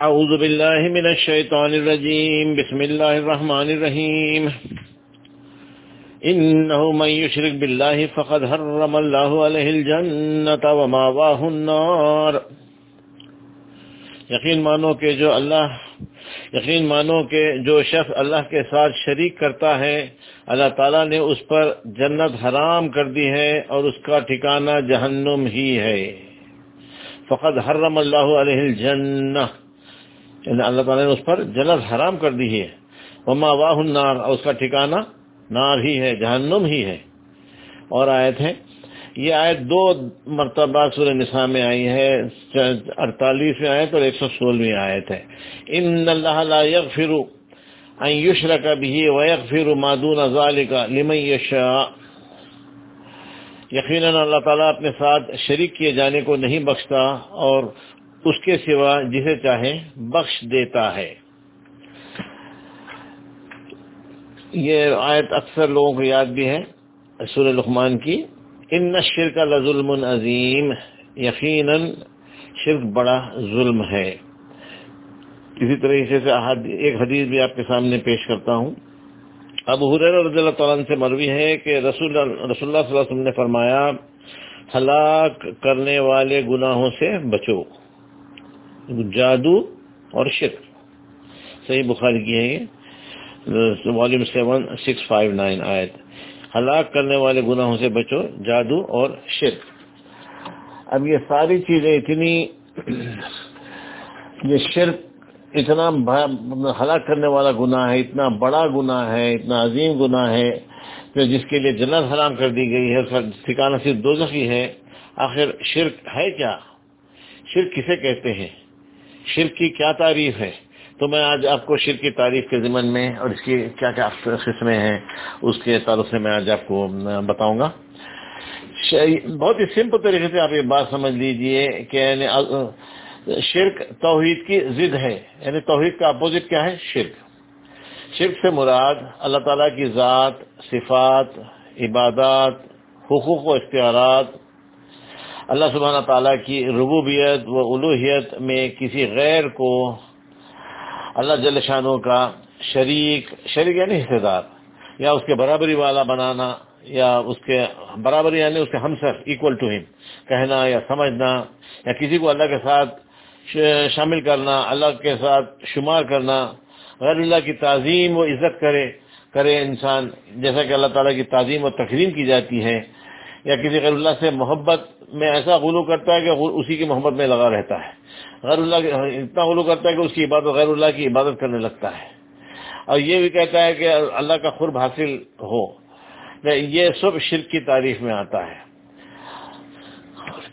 أعوذ بالله من الشيطان الرجيم بسم الله الرحمن الرحيم إنه من يشرك بالله فقد حرم الله عليه الجنة وماواه النار. یقین مانو کہ جو اللہ، یقین مانو کہ جو شخص اللہ کے ساتھ شریک کرتا ہے، اللہ تعالیٰ نے اس پر جنت حرام کر دی ہے اور اس کا ٹھکانہ جہنم ہی ہے. فقط حرم اللہ علیہ الجنہ. یعنی اللہ تعالیٰ نے اس پر جنت حرام کر دی ہے۔ وما واہ النار۔ اور اس کا ٹھکانہ نار ہی ہے، جہنم ہی ہے۔ اور آیت ہے، یہ آیت دو مرتبہ سورہ نساء میں آئی ہے اڑتالیسویں آیت اور ایک سو سولہویں آیت ہے۔ ان اللہ لا یغفر ان یشرک به ویغفر ما دون ذلك لمن یشاء یقیناً اللہ تعالیٰ اپنے ساتھ شریک کیے جانے کو نہیں بخشتا اور اس کے سوا جسے چاہے بخش دیتا ہے۔ یہ آیت اکثر لوگوں کو یاد بھی ہے، سورہ لقمان کی۔ ان شرک لظلم عظیم، یقیناً شرک بڑا ظلم ہے۔ اسی طریقے سے ایک حدیث بھی آپ کے سامنے پیش کرتا ہوں۔ اب حریر رضی اللہ تعالیٰ سے مروی ہے کہ رسول رسول اللہ صلی اللہ علیہ وسلم نے فرمایا، ہلاک کرنے والے گناہوں سے بچو۔ جادو اور شرک صحیح بخاری کی ہے یہ۔ Volume seven six five nine آیت۔ ہلاک کرنے والے گناہوں سے بچو، جادو اور شرک۔ اب یہ ساری چیزیں اتنی یہ شرک اتنا ہلاک کرنے والا گناہ ہے، اتنا بڑا گناہ ہے، اتنا عظیم گناہ ہے کہ جس کے لیے جنت حرام کر دی گئی ہے اس کا ٹھکانا صرف دو ہے۔ آخر شرک ہے کیا؟ شرک کسے کہتے ہیں؟ شرک کی کیا تعریف ہے؟ تو میں آج آپ کو شرک کی تعریف کے ضمن میں اور اس کی کیا کیا قسمیں ہیں، اس کے تعلق سے میں آج آپ کو بتاؤں گا۔ بہت ہی سمپل طریقے سے آپ یہ بات سمجھ لیجیے کہ یعنی شرک توحید کی ضد ہے۔ یعنی توحید کا اپوزٹ کیا ہے؟ شرک۔ شرک سے مراد اللہ تعالیٰ کی ذات، صفات، عبادات، حقوق و اختیارات اللہ سبحانہ تعالیٰ کی ربوبیت و الوحیت میں کسی غیر کو اللہ جل شانوں کا شریک شریک یعنی حصے دار یا اس کے برابری والا بنانا، یا اس کے برابری یعنی اس کے ہمسر اکول ٹو ہم کہنا یا سمجھنا، یا کسی کو اللہ کے ساتھ شامل کرنا، اللہ کے ساتھ شمار کرنا، غیر اللہ کی تعظیم و عزت کرے کرے انسان، جیسا کہ اللہ تعالیٰ کی تعظیم و تقریم کی جاتی ہے یا کسی غیر اللہ سے محبت میں ایسا غلو کرتا ہے کہ اسی کی محبت میں لگا رہتا ہے۔ غیر اللہ اتنا غلو کرتا ہے کہ اس کی عبادت غیر اللہ کی عبادت کرنے لگتا ہے۔ اور یہ بھی کہتا ہے کہ اللہ کا قرب حاصل ہو۔ یہ سب شرک کی تعریف میں آتا ہے۔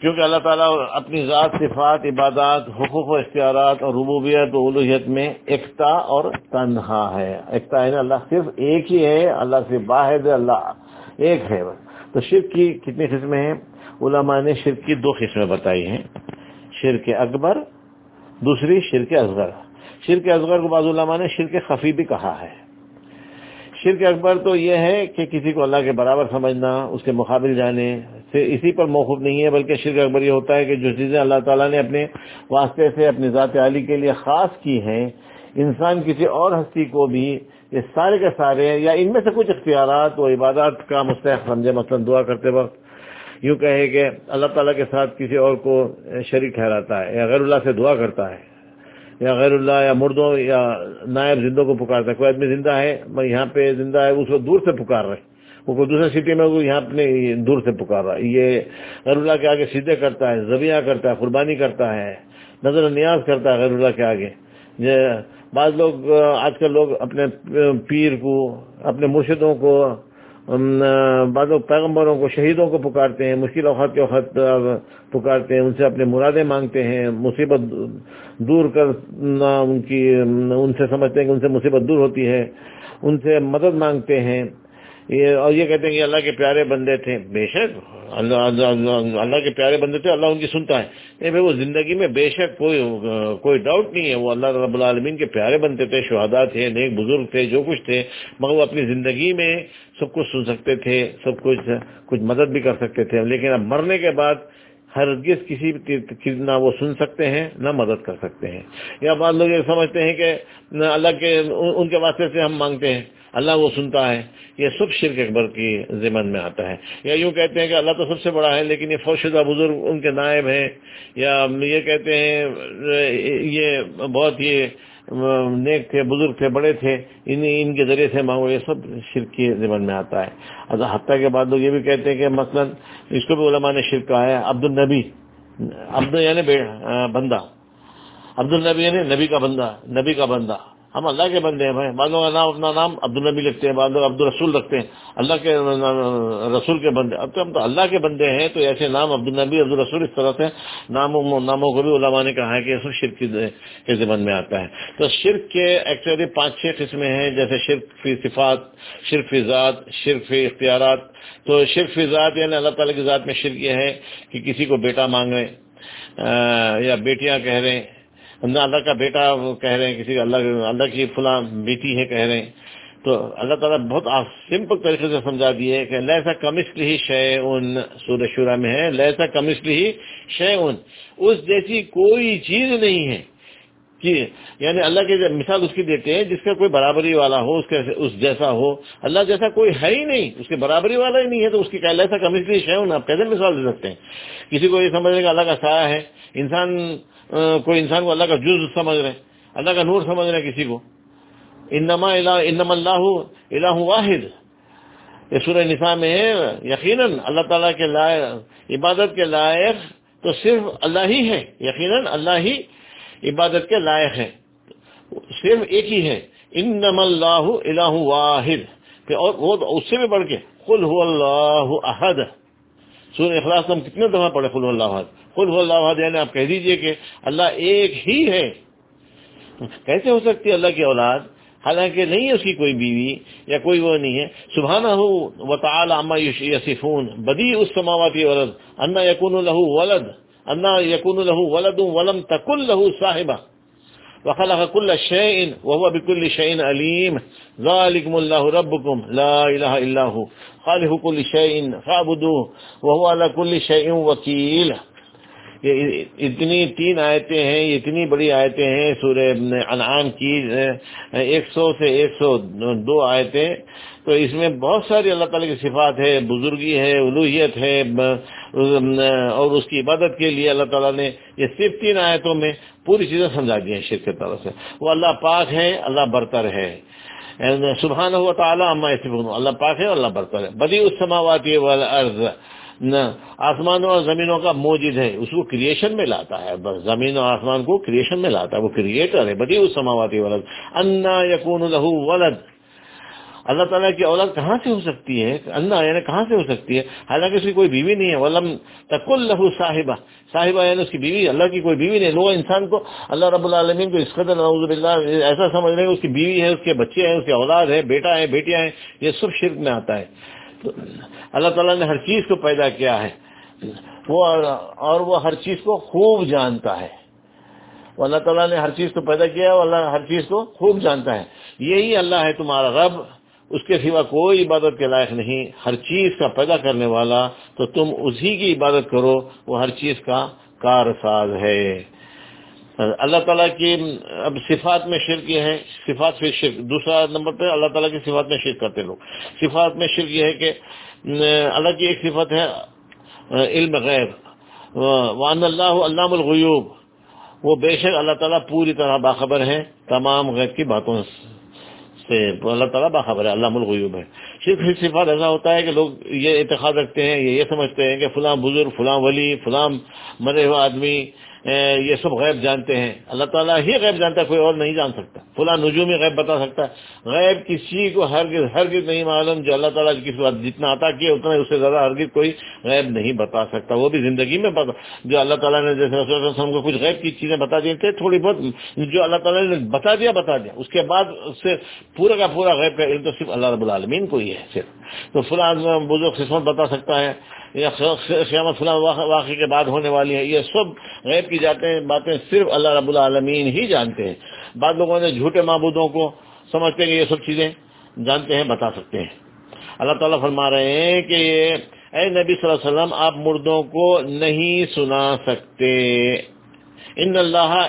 کیونکہ اللہ تعالیٰ اپنی ذات، صفات، عبادات، حقوق و اختیارات اور ربوبیت و الوحیت میں ایکتا اور تنہا ہے۔ ایکتا ہے اللہ صرف ایک ہی ہے، اللہ سے باہر اللہ ایک ہے تو شرک کی کتنی قسمیں ہیں؟ علماء نے شرک کی دو قسمیں بتائی ہیں۔ شرک اکبر، دوسری شرک اصغر۔ شرک اصغر کو بعض علماء نے شرک خفی بھی کہا ہے۔ شرک اکبر تو یہ ہے کہ کسی کو اللہ کے برابر سمجھنا، اس کے مقابل جانے، سے اسی پر موقف نہیں ہے، بلکہ شرک اکبر یہ ہوتا ہے کہ جو چیزیں اللہ تعالیٰ نے اپنے واسطے سے، اپنی ذات علی کے لیے خاص کی ہیں انسان کسی اور ہستی کو بھی یہ سارے کے سارے یا ان میں سے کچھ اختیارات و عبادات کا مستحق سمجھے، مثلا دعا کرتے وقت یوں کہے کہ اللہ تعالیٰ کے ساتھ کسی اور کو شریک ٹھہراتا ہے یا غیر اللہ سے دعا کرتا ہے یا غیر اللہ یا مردوں یا نائب زندوں کو پکارتا ہے، کوئی آدمی زندہ ہے یہاں پہ زندہ ہے اس کو دور سے پکار رہے وہ کوئی دوسرے سٹی میں، وہ یہاں اپنے دور سے پکار رہا ہے۔ یہ غیر اللہ کے آگے سیدھے کرتا ہے، زبیاں کرتا ہے، قربانی کرتا ہے، نظر نیاز کرتا ہے غیر اللہ کے آگے۔ بعض لوگ، آج کل لوگ اپنے پیر کو، اپنے مرشدوں کو بعض لوگ پیغمبروں کو، شہیدوں کو پکارتے ہیں، مشکل اوقات کے اوقات پکارتے ہیں، ان سے اپنے مرادیں مانگتے ہیں، مصیبت دور کر ان کی، ان سے سمجھتے ہیں کہ ان سے مصیبت دور ہوتی ہے، ان سے مدد مانگتے ہیں۔ اور یہ کہتے ہیں کہ اللہ کے پیارے بندے تھے۔ بے شک، اللہ اللہ کے پیارے بندے تھے اللہ ان کی سنتا ہے۔ نہیں بھائی، وہ زندگی میں بے شک کوئی کوئی ڈاؤٹ نہیں ہے۔ وہ اللہ رب العالمین کے پیارے بنتے تھے شہدا تھے، نیک بزرگ تھے، جو کچھ تھے۔ مگر وہ اپنی زندگی میں سب کچھ سن سکتے تھے، سب کچھ کچھ مدد بھی کر سکتے تھے۔ لیکن اب مرنے کے بعد ہرگز کسی نہ وہ سن سکتے ہیں، نہ مدد کر سکتے ہیں۔ یا بعض لوگ یہ سمجھتے ہیں کہ اللہ کے، ان کے واسطے سے ہم مانگتے ہیں۔ اللہ وہ سنتا ہے، یہ سب شرک اکبر کی ذمن میں آتا ہے۔ یا یوں کہتے ہیں کہ اللہ تو سب سے بڑا ہے، لیکن یہ فوشدہ بزرگ ان کے نائب ہیں۔ یا یہ کہتے ہیں، یہ بہت ہی نیک تھے، بزرگ تھے، بڑے تھے، ان ان کے ذریعے سے مانگو، یہ سب شرک کی ذمن میں آتا ہے۔ حتیٰ کے بعد لوگ یہ بھی کہتے ہیں کہ مثلا اس کو بھی علماء نے شرک کہا ہے عبد النبی عبد یعنی بندہ۔ عبد النبی یعنی نبی کا بندہ، نبی کا بندہ۔ ہم اللہ کے بندے ہیں بھائی۔ بعض لوگ نام اپنا نام عبد النبی لکھتے ہیں، بعض لوگ عبد الرسول رکھتے ہیں۔ اللہ کے رسول کے بندے۔ اب تو ہم تو اللہ کے بندے ہیں تو ایسے نام عبد النبی عبد الرسول اس طرح سے ناموں ناموں کو بھی علماء نے کہا ہے کہ سب شرک کے ذمن میں آتا ہے۔ تو شرک کے ایکچولی پانچ چھ قسمیں ہیں، جیسے شرک فی صفات، شرک فی ذات، شرک فی اختیارات۔ تو شرک فی ذات یعنی اللہ تعالیٰ کی ذات میں شرک یہ ہے کہ کسی کو بیٹا مانگ رہے یا بیٹیاں کہہ رہے ہیں۔ نہ اللہ کا بیٹا کہہ رہے ہیں کسی اللہ اللہ کی فلاں بیٹی ہے کہہ رہے ہیں۔ تو اللہ تعالیٰ بہت سمپل طریقے سے سمجھا دیے کہ لہسا کمسل ہی شے ان سور شورا میں ہے لہسا کمسل ہی شے ان اس جیسی کوئی چیز نہیں ہے کہ یعنی اللہ کے مثال اس کی دیتے ہیں، جس کا کوئی برابری والا ہو، اس کے اس جیسا ہو۔ اللہ جیسا کوئی ہے ہی نہیں، اس کے برابری والا ہی نہیں ہے، تو اس کی لہسا کمسلی شے ان آپ کیسے مثال دے سکتے ہیں؟ کسی کو یہ سمجھ کہ اللہ کا سایہ ہے۔ انسان کوئی انسان کو اللہ کا جز سمجھ رہے، اللہ کا نور سمجھ رہے کسی کو۔ انما انما اللہ الہ واحد۔ یہ سورہ نساء میں یقیناً اللہ تعالیٰ کے لائق، عبادت کے لائق تو صرف اللہ ہی ہے۔ یقیناً اللہ ہی عبادت کے لائق ہے۔ صرف ایک ہی ہے۔ انما اللہ الہ واحد۔ اور وہ اس سے بھی بڑھ کے۔ قل هو اللہ احد۔ سورہ اخلاص ہم کتنے دفعہ پڑھے، قل هو اللہ احد۔ اللہ یعنی آپ کہہ دیجیے کہ اللہ ایک ہی ہے۔ کیسے ہو سکتی ہے اللہ کی اولاد؟ حالانکہ نہیں ہے اس کی کوئی بیوی یا کوئی وہ نہیں ہے۔ سبحانہ ہو و تعالی اما یصفون۔ بدی اس سماواتی ولد انا یکون له ولد، انا یکون له ولد ولم تکن له صاحبہ۔ وخلق كل شيء وهو بكل شيء عليم. ذلكم الله ربكم. لا إله إلا هو. خالق كل شيء فاعبدوه وهو على كل شيء وكيل. یہ اتنی تین آیتیں ہیں، یہ اتنی بڑی آیتیں ہیں، سورہ انعام کی ایک سو سے ایک سو دو آیتیں تو اس میں بہت ساری اللہ تعالی کی صفات ہے بزرگی ہے الوحیت ہے اور اس کی عبادت کے لیے اللہ تعالیٰ نے یہ صرف تین آیتوں میں پوری چیزیں سمجھا دی ہیں شرک کی طرف سے۔ وہ اللہ پاک ہے اللہ برتر ہے سبحان ہوا تعالیٰ اللہ پاک ہے اللہ برتر ہے بدی اس سماواتی والا نہ، آسمانوں اور زمینوں کا موجود ہے۔ اس کو کریشن میں لاتا ہے۔ بس زمین اور آسمان کو کریشن میں لاتا ہے۔ وہ کریٹر ہے۔ بدی اس سماواتی ولد انا یقون لہو ولد۔ اللہ تعالیٰ کی اولاد کہاں سے ہو سکتی ہے؟ اللہ یعنی کہاں سے ہو سکتی ہے؟ حالانکہ اس کی کوئی بیوی نہیں ہے۔ ولم تکل لہو صاحبہ صاحبہ یعنی اس کی بیوی، اللہ کی کوئی بیوی نہیں لوگ انسان کو اللہ رب العالمین کو اس قدر نعوذ باللہ ایسا سمجھ رہے ہیں اس کی بیوی ہے، اس کے بچے ہیں، اس کی اولاد ہے، بیٹا ہے، بیٹیاں ہیں، یہ سب شرک میں آتا ہے۔ اللہ تعالیٰ نے ہر چیز کو پیدا کیا ہے۔ وہ اور وہ ہر چیز کو خوب جانتا ہے۔ اللہ تعالیٰ نے ہر چیز کو پیدا کیا اور اللہ ہر چیز کو خوب جانتا ہے۔ یہی اللہ ہے تمہارا رب۔ اس کے سوا کوئی عبادت کے لائق نہیں، ہر چیز کا پیدا کرنے والا تو تم اسی کی عبادت کرو، وہ ہر چیز کا کار ساز ہے۔ اللہ تعالیٰ کی اب صفات میں شرک یہ ہے، صفات پھر شرک۔ دوسرا نمبر پہ اللہ تعالیٰ کی صفات میں شرک کرتے لوگ۔ صفات میں شرک یہ ہے کہ، اللہ کی ایک صفت ہے، علم غیر وان اللہ علام الغیوب وہ بے شک اللہ تعالیٰ پوری طرح باخبر ہے تمام غیر کی باتوں سے۔ اللہ تعالیٰ باخبر ہے علام الغیوب ہے۔ صرف صفات ایسا ہوتا ہے کہ لوگ یہ اعتقاد رکھتے ہیں، یہ سمجھتے ہیں کہ فلاں بزرگ، فلاں ولی، فلاں مرے ہوا آدمی یہ سب غیب جانتے ہیں۔ اللہ تعالیٰ ہی غیب جانتا ہے، کوئی اور نہیں جان سکتا۔ فلاں نجوم غیب بتا سکتا ہے۔ غیب کسی کو ہرگز ہرگز نہیں معلوم جو اللہ تعالیٰ کسی بات جتنا عطا کیا، اتنا اس سے زیادہ ہرگز کوئی غیب نہیں بتا سکتا۔ وہ بھی زندگی میں بتا، جو اللہ تعالیٰ نے جیسے وسلم کو کچھ غیب کی چیزیں بتا دی تھے، تھوڑی بہت جو اللہ تعالیٰ نے بتا دیا بتا دیا۔ اس کے بعد اس سے پورا کا پورا غیب کا علم تو صرف اللہ رب العالمین کو ہی ہے، صرف۔ تو فلاں بزرگ قسمت بتا سکتا ہے۔ یا قیامت فلاں واقعے کے بعد ہونے والی ہے یہ سب غیب کی جاتے ہیں، باتیں صرف اللہ رب العالمین ہی جانتے ہیں۔ بعض لوگوں نے جھوٹے معبودوں کو سمجھتے ہیں کہ یہ سب چیزیں جانتے ہیں، بتا سکتے ہیں۔ اللہ تعالیٰ فرما رہے ہیں کہ یہ اے نبی صلی اللہ علیہ وسلم، آپ مردوں کو نہیں سنا سکتے۔ ان اللہ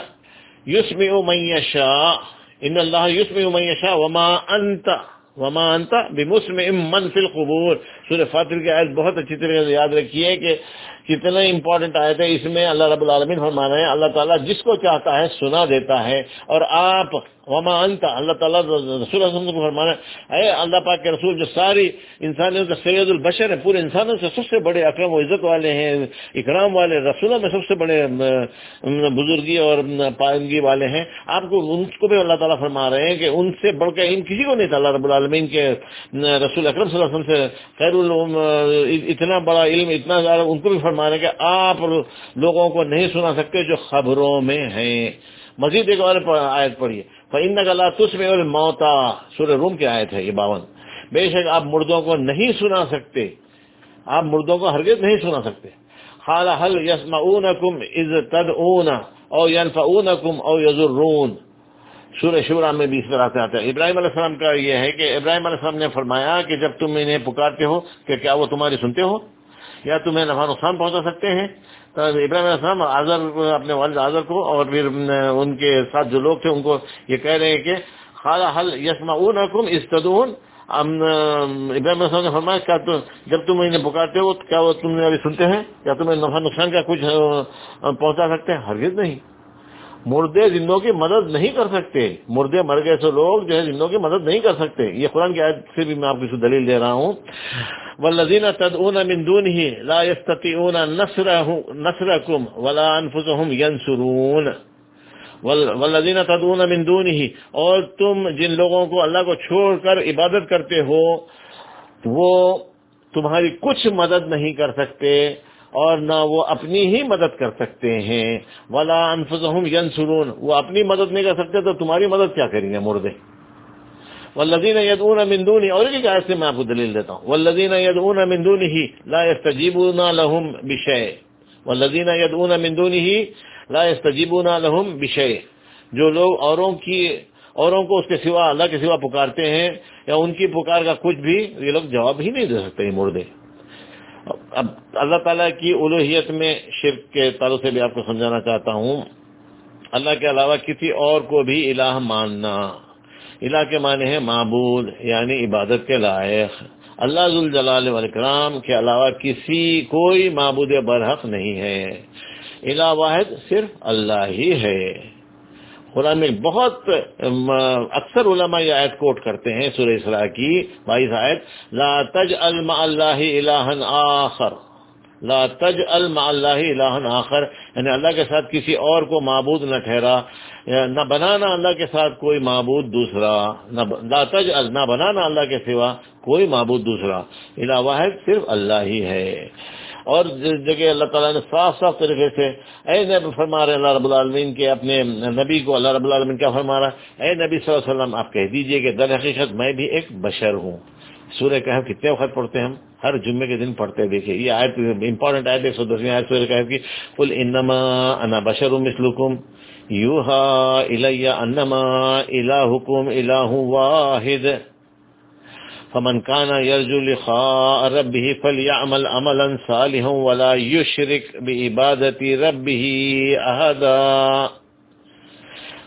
یسم من ان اللہ یسم من وما انت وما انت بمسمع من فی القبور۔ سورہ فاتر کی آیت بہت اچھی طریقے سے یاد رکھیے کہ کتنا امپورٹنٹ آئے تھے اس میں اللہ رب العالمین فرمانا ہے، اللہ تعالیٰ جس کو چاہتا ہے سنا دیتا ہے اور آپ، وما انت اللہ تعالیٰ رسول کو فرمانا ہے، اے اللہ پاک کے رسول، جو ساری انسانیوں کا سید البشر ہے، پورے انسانوں سے سب سے بڑے اکرم و عزت والے ہیں، اکرام والے، رسولوں میں سب سے بڑے بزرگی اور پائندگی والے ہیں۔ آپ کو ان کو بھی اللہ تعالیٰ فرما رہے ہیں کہ ان سے بڑھ کے، ان کسی کو نہیں تھا، اللہ رب العالمین کے رسول اکرم صلی اللہ علیہ وسلم سے خیر اتنا بڑا علم، اتنا زیادہ ان کو بھی فرما رہے کہ آپ لوگوں کو نہیں سنا سکتے جو خبروں میں ہیں۔ مزید ایک اور آیت پڑھیے۔ فن گلا تس میں اور موتا سورہ روم کی آیت ہے یہ باون۔ بے شک آپ مردوں کو نہیں سنا سکتے۔ آپ مردوں کو ہرگز نہیں سنا سکتے۔ خال حل یسم اون کم از تد اون او ینف اون کم او یزرون سورہ شورا میں بھی اس طرح سے آتا ہے۔ ابراہیم علیہ السلام کا یہ ہے کہ ابراہیم علیہ السلام نے فرمایا کہ جب تم انہیں پکارتے ہو کہ کیا وہ تمہاری سنتے ہو؟ یا تمہیں نفع نقصان پہنچا سکتے ہیں؟ تو ابراہیم علیہ السلام آزر اپنے والد آزر کو اور پھر ان کے ساتھ جو لوگ تھے ان کو یہ کہہ رہے ہیں کہ خالہ حل یسما اون حکم استدون ابراہیم علیہ السلام نے فرمایا، کیا جب تم انہیں پکارتے ہو، کیا وہ تم نے ابھی سنتے ہیں؟ کیا تمہیں نفع نقصان کا کچھ پہنچا سکتے ہیں؟ ہرگز نہیں۔ مردے زندوں کی مدد نہیں کر سکتے۔ مردے مر گئے سو لوگ جو ہے زندوں کی مدد نہیں کر سکتے۔ یہ قرآن کی آیت سے بھی میں آپ کی دلیل دے رہا ہوں۔ والذین تدعون من دونه لا يستطيعون نصركم ولا انفسهم ينصرون۔ والذین تدعون من دونه اور تم جن لوگوں کو اللہ کو چھوڑ کر عبادت کرتے ہو، وہ تمہاری کچھ مدد نہیں کر سکتے۔ اور نہ وہ اپنی ہی مدد کر سکتے ہیں۔ ولا انفسهم ينصرون وہ اپنی مدد نہیں کر سکتے تو تمہاری مدد کیا کریں گے مردے؟ والذین یدعون من دونه اور ایک آیت سے میں آپ کو دلیل دیتا ہوں۔ والذین یدعون من دونه لا يستجيبون لهم بشيء۔ والذین یدعون من دونه لا يستجيبون لهم بشيء۔ جو لوگ اوروں کی اوروں کو اس کے سوا اللہ کے سوا پکارتے ہیں یا ان کی پکار کا کچھ بھی، یہ لوگ جواب ہی نہیں دے سکتے مردے۔ اب اللہ تعالیٰ کی الوحیت میں شرک کے تعلق سے بھی آپ کو سمجھانا چاہتا ہوں۔ اللہ کے علاوہ کسی اور کو بھی الہ ماننا، الہ کے معنی ہے معبود یعنی عبادت کے لائق۔ اللہ ذوالجلال والاکرام کے علاوہ کسی کوئی معبود برحق نہیں ہے۔ الہ واحد صرف اللہ ہی ہے۔ قرآن میں بہت اکثر علماء یہ آیت کوٹ کرتے ہیں سورہ اسراء کی بائیس آیت، لا تج الم اللہ الہن آخر، لا تج الم اللہ الہن آخر یعنی اللہ کے ساتھ کسی اور کو معبود نہ ٹھہرا نہ بنانا اللہ کے ساتھ کوئی معبود دوسرا لا تج نہ بنانا اللہ کے سوا کوئی معبود دوسرا، الہ واحد صرف اللہ ہی ہے۔ اور جس جگہ اللہ تعالیٰ نے صاف صاف طریقے سے اے نبی فرما رہے اللہ رب العالمین کے اپنے نبی کو، اللہ رب العالمین کیا فرما رہا اے نبی صلی اللہ علیہ وسلم، آپ کہہ دیجیے کہ در حقیقت میں بھی ایک بشر ہوں۔ سورہ کہ کتنے وقت پڑھتے ہیں ہم؟ ہر جمعے کے دن پڑھتے ہیں۔ دیکھیے، یہ آیت امپورٹنٹ آیت ایک سو دسویں آیت سورہ کہ کی۔ انما انا بشر مثلکم یوہا الیہ انما الہکم الہ واحد۔ فمن كان يرجو لقاء ربه فليعمل عملا صالحا ولا يشرك بعبادة ربه أحدا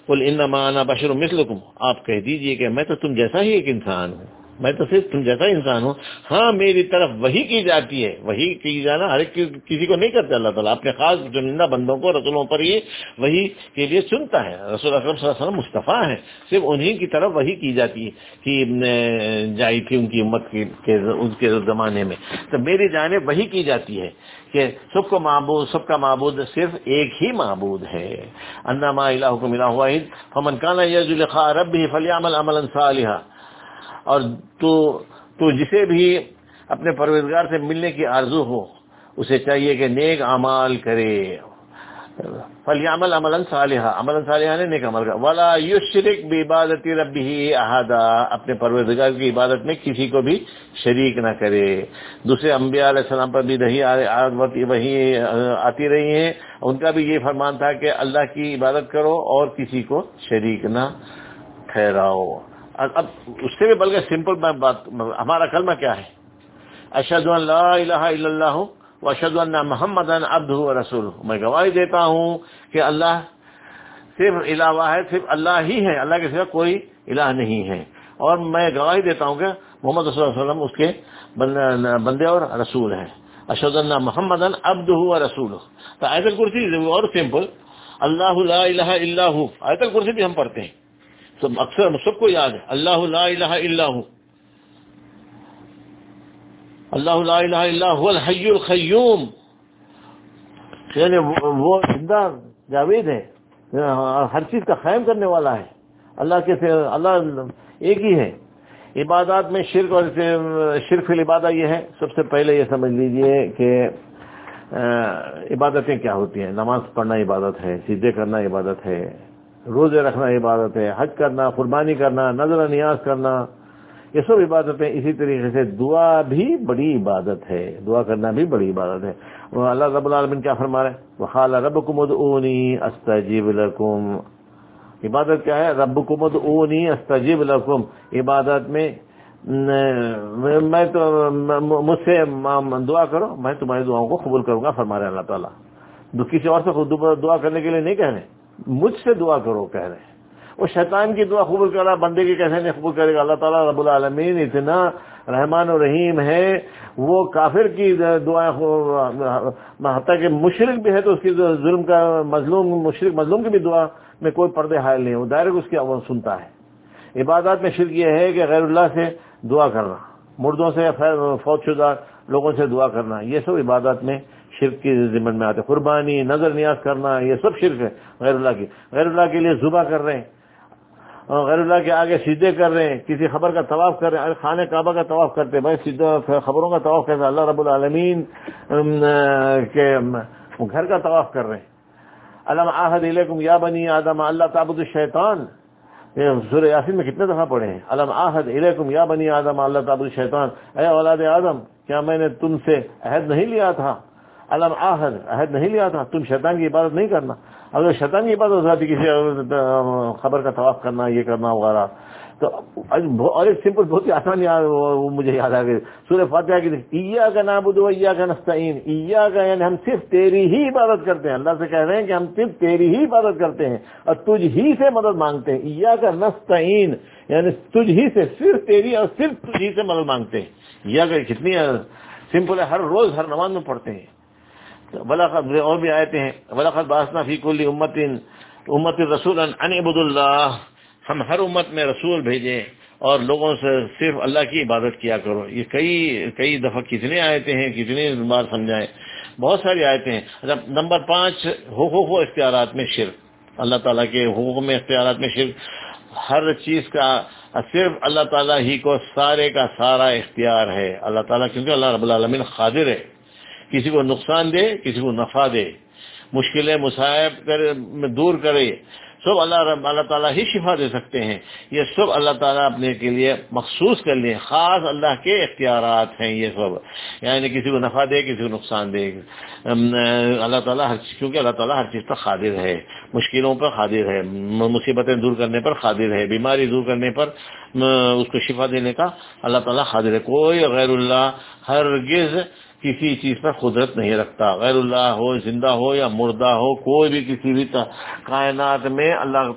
قل انما انا بشر مثلكم آپ کہہ دیجیے کہ میں تو تم جیسا ہی ایک انسان ہوں۔ میں تو صرف تم جیسا انسان ہوں۔ ہاں میری طرف وہی کی جاتی ہے۔ وہی کی جانا ہر ایک کسی کو نہیں کرتا۔ اللہ تعالیٰ اپنے خاص چنندہ بندوں کو، رسولوں پر ہی وہی کے لیے سنتا ہے۔ رسول اکرم صلی اللہ علیہ وسلم مصطفیٰ ہے صرف انہی کی طرف وہی کی جاتی ہے کہ جائی تھی ان کی امت ان کے زمانے میں۔ تو میری جانب وہی کی جاتی ہے کہ سب کو معبود، سب کا معبود صرف ایک ہی معبود ہے۔ انما الہ الہ واحد۔ فمن کانا یرجو لقاء ربه فلیعمل عملا صالحا۔ اور تو تو جسے بھی اپنے پرویزگار سے ملنے کی آرزو ہو، اسے چاہیے کہ نیک امال کرے۔ فلیعمل عمل صالحہ عمل صالحہ نے نیک عمل کا ولا یشرک بعبادت ربہ احدا اپنے پروردگار کی عبادت میں کسی کو بھی شریک نہ کرے۔ دوسرے انبیاء علیہ السلام پر بھی دہی وہی آتی رہی ہیں۔ ان کا بھی یہ فرمان تھا کہ اللہ کی عبادت کرو اور کسی کو شریک نہ ٹھہراؤ۔ اب اس سے بھی بلکہ سمپل میں بات ہمارا کلمہ کیا ہے؟ اشد اللہ الہ الا اللہ و اشد اللہ محمد ابد رسول میں گواہی دیتا ہوں کہ اللہ صرف الہ واحد صرف اللہ ہی ہے، اللہ کے سوا کوئی الہ نہیں ہے۔ اور میں گواہی دیتا ہوں کہ محمد صلی اللہ علیہ وسلم اس کے بندے اور رسول ہیں۔ اشد اللہ محمد ابد رسول تو آیت الکرسی اور سمپل۔ اللہ لا الہ الا ہو۔ آیت الکرسی بھی ہم پڑھتے ہیں۔ سب اکثر سب کو یاد ہے۔ اللہ لا الہ الا ہو۔ اللہ لا الہ الا هو الحی الخیوم یعنی وہ زندہ جاوید ہے۔ ہر چیز کا قائم کرنے والا ہے۔ اللہ کے اللہ ایک ہی ہے۔ عبادات میں شرک اور شرک فی العبادہ یہ ہے۔ سب سے پہلے یہ سمجھ لیجیے کہ عبادتیں کیا ہوتی ہیں؟ نماز پڑھنا عبادت ہے سیدھے کرنا عبادت ہے۔ روزے رکھنا عبادت ہے حج کرنا، قربانی کرنا، نظر نیاز کرنا، یہ سب عبادتیں اسی طریقے سے دعا بھی بڑی عبادت ہے، دعا کرنا بھی بڑی عبادت ہے۔ اللہ رب العالمین کیا فرما رہے وہ رب کمد اونی استجیب لکم عبادت کیا ہے؟ رب کمد اونی استجیب لکم عبادت میں میں تو، مجھ سے دعا کرو، میں تمہاری دعاؤں کو قبول کروں گا، فرما رہے اللہ تعالیٰ۔ کسی اور سے دعا کرنے کے لیے نہیں کہہ رہے مجھ سے دعا کرو کہہ رہے وہ شیطان کی دعا قبول کر رہا بندے کی کیسے نہیں قبول کرے گا۔ اللہ تعالیٰ رب العالمین اتنا رحمان و رحیم ہے۔ وہ کافر کی دعائیں حتیٰ کہ مشرق بھی ہے تو اس کی ظلم کا مظلوم مشرق مظلوم کی بھی دعا میں کوئی پردے حائل نہیں وہ ڈائریکٹ اس کی آواز سنتا ہے۔ عبادات میں شرک یہ ہے کہ غیر اللہ سے دعا کرنا، مردوں سے فوج شدہ لوگوں سے دعا کرنا، یہ سب عبادات میں شرک کی ذمن میں آتے قربانی، نظر نیاز کرنا، یہ سب شرک ہے۔ غیر اللہ کی، غیر اللہ کے لیے زبا کر رہے ہیں۔ غیر اللہ کے آگے سیدھے کر رہے ہیں۔ کسی خبر کا طواف کر رہے ہیں۔ خانہ کعبہ کا طواف کرتے ہیں۔ بھائی خبروں کا طواف کرتے ہیں۔ اللہ رب العالمین کے گھر کا طواف کر رہے ہیں۔ علم آحد علیکم یا بنی آدم، اللہ تعبد الشیطان۔ سورہ یاسین میں کتنے دفعہ پڑھے ہیں۔ علم آحد علیکم یا بنی آدم، اللہ تعبد الشیطان۔ اے اولاد آدم، کیا میں نے تم سے عہد نہیں لیا تھا؟ علم آحد عہد نہیں لیا تھا، تم شیطان کی عبادت نہیں کرنا۔ اگر شیطان کی عبادت ہو جاتی، کسی خبر کا طواف کرنا، یہ کرنا، وغیرہ۔ تو اور ایک سمپل بہت ہی آسان مجھے یاد آ گئی۔ سورہ فاتحہ کی ایا کا نام ایا کا نستعین ایا کا یعنی ہم صرف تیری ہی عبادت کرتے ہیں۔ اللہ سے کہہ رہے ہیں کہ ہم صرف تیری ہی عبادت کرتے ہیں اور تجھ ہی سے مدد مانگتے ہیں۔ ایا کا نستعین یعنی تجھ ہی سے، صرف تیری اور صرف تجھ ہی سے مدد مانگتے ہیں۔ یا کتنی سمپل ہے، ہر روز، ہر نماز میں پڑھتے ہیں۔ بلاخت اور بھی آئے ہیں۔ بلاخت باسنا فی کلی امت امت رسول عبد اللہ ہم ہر امت میں رسول بھیجیں اور لوگوں سے صرف اللہ کی عبادت کیا کرو۔ یہ کئی کئی دفعہ کتنے آیتیں ہیں کتنے بار سمجھائیں۔ بہت ساری آیتیں ہیں۔ اچھا، نمبر پانچ، حقوق و اختیارات میں شرک۔ اللہ تعالیٰ کے حقوق میں، اختیارات میں شرک۔ ہر چیز کا، صرف اللہ تعالیٰ ہی کو سارے کا سارا اختیار ہے۔ اللہ تعالیٰ کیونکہ اللہ رب العالمین خادر ہے۔ کسی کو نقصان دے، کسی کو نفع دے۔ مشکلیں مصائب دور کرے۔ سب اللہ رب، اللہ تعالیٰ ہی شفا دے سکتے ہیں۔ یہ سب اللہ تعالیٰ اپنے کے لیے مخصوص کر لیں۔ خاص اللہ کے اختیارات ہیں یہ سب۔ یعنی کسی کو نفع دے، کسی کو نقصان دے۔ اللہ تعالیٰ ہر کیونکہ اللہ تعالیٰ ہر چیز پر قادر ہے۔ مشکلوں پر قادر ہے۔ مصیبتیں دور کرنے پر قادر ہے۔ بیماری دور کرنے پر اس کو شفا دینے کا اللہ تعالیٰ قادر ہے۔ کوئی غیر اللہ ہرگز کسی چیز پر قدرت نہیں رکھتا۔ غیر اللہ ہو، زندہ ہو یا مردہ ہو، کوئی بھی کسی بھی کائنات میں اللہ